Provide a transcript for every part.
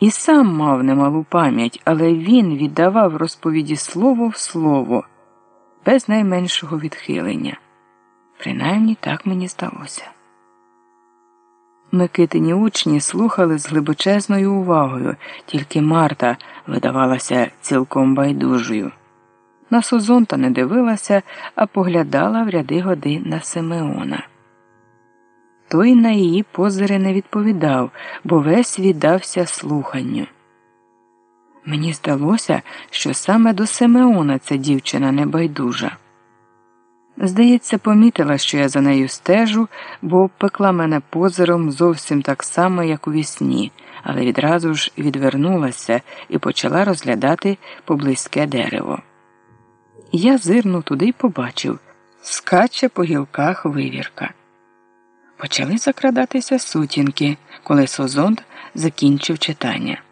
І сам мав немалу пам'ять, але він віддавав розповіді слово в слово, без найменшого відхилення. Принаймні так мені здалося. Микитині учні слухали з глибочезною увагою, тільки Марта видавалася цілком байдужою. На Созонта не дивилася, а поглядала в ряди годи на Симеона. Той на її позири не відповідав, бо весь віддався слуханню. Мені здалося, що саме до Симеона ця дівчина небайдужа. Здається, помітила, що я за нею стежу, бо обпекла мене позиром зовсім так само, як у вісні, але відразу ж відвернулася і почала розглядати поблизьке дерево. Я зирнув туди й побачив скаче по гілках вивірка. Почали закрадатися сутінки, коли Созонд закінчив читання.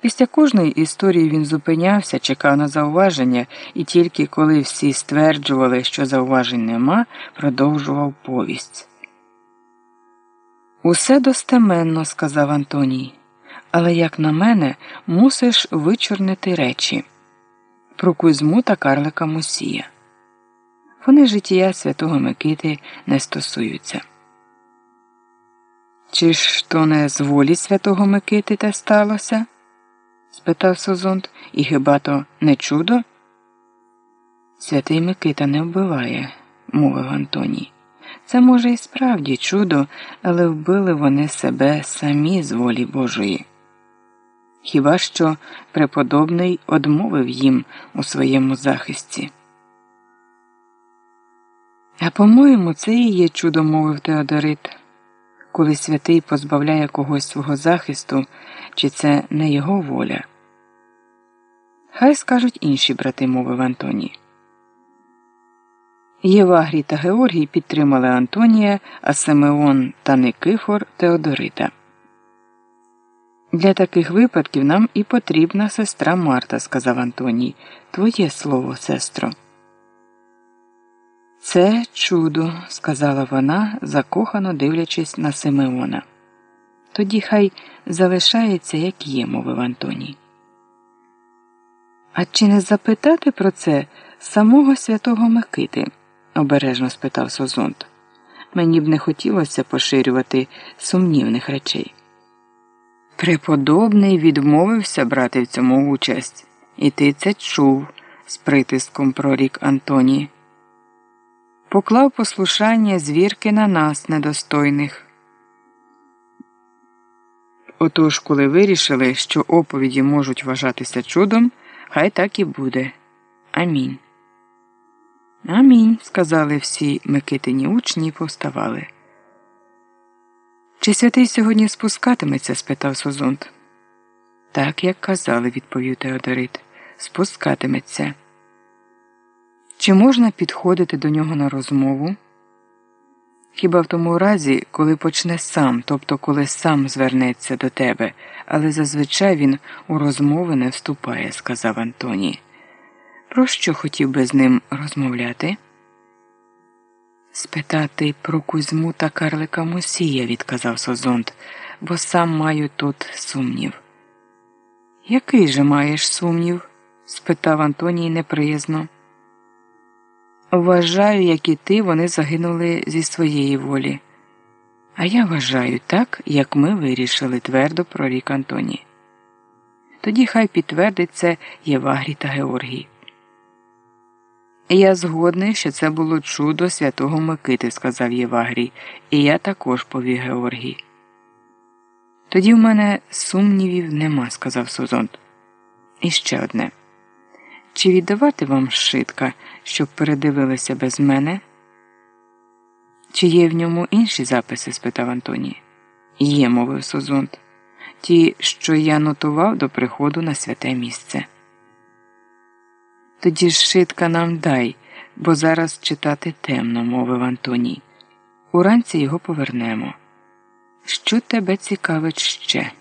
Після кожної історії він зупинявся, чекав на зауваження, і тільки коли всі стверджували, що зауважень нема, продовжував повість. Усе достеменно, сказав Антоній, але, як на мене, мусиш вичорнити речі про Кузьму та Карлика Мусія. Вони життя святого Микити не стосуються. Чи ж то не з волі святого Микити те сталося? спитав Созонт, і хіба то не чудо? Святий Микита не вбиває, мовив Антоній. Це, може, і справді чудо, але вбили вони себе самі з волі Божої. Хіба що преподобний одмовив їм у своєму захисті. А по-моєму, це і є чудо, мовив Теодорит, коли святий позбавляє когось свого захисту, чи це не його воля. Хай скажуть інші брати, мовив Антоній. Євагрій та Георгій підтримали Антонія, а Симеон та Никифор Теодорита. Для таких випадків нам і потрібна сестра Марта, сказав Антоній. Твоє слово, сестро. Це чудо, сказала вона, закохано дивлячись на Симеона. Тоді хай залишається, як є, мовив Антоній. А чи не запитати про це самого святого Микити? обережно спитав Созонт. Мені б не хотілося поширювати сумнівних речей. Преподобний відмовився брати в цьому участь, і ти це чув, з притиском прорік Антоній. Поклав послушання звірки на нас, недостойних. Отож, коли вирішили, що оповіді можуть вважатися чудом, хай так і буде. Амінь. Амінь, сказали всі Микитині учні і повставали. Чи святий сьогодні спускатиметься? спитав Созонт. Так, як казали, відповів Теодорит. Спускатиметься. Чи можна підходити до нього на розмову? Хіба в тому разі, коли почне сам, тобто коли сам звернеться до тебе, але зазвичай він у розмови не вступає, сказав Антоній. Про що хотів би з ним розмовляти? Спитати про Кузьму та Карлика Мусія, відказав Созонт, бо сам маю тут сумнів. Який же маєш сумнів? спитав Антоній неприязно. Вважаю, як і ти, вони загинули зі своєї волі. А я вважаю так, як ми вирішили, твердо прорік Антоній. Тоді хай підтвердить це Євагрій та Георгій. Я згодний, що це було чудо святого Микити, сказав Євагрій, і я також повів Георгій. Тоді в мене сумнівів нема, сказав Сузонт. І ще одне. Чи віддавати вам шитка, щоб передивилися без мене? Чи є в ньому інші записи? спитав Антоній. Є, мовив Созонт. Ті, що я нотував до приходу на святе місце. Тоді ж шитка нам дай, бо зараз читати темно, мовив Антоній. Уранці його повернемо. Що тебе цікавить ще?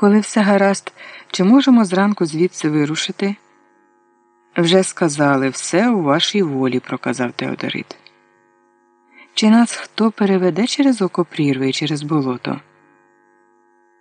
Коли все гаразд, чи можемо зранку звідси вирушити? Вже сказали все у вашій волі, проказав Теодорит. Чи нас хто переведе через око прірви і через болото?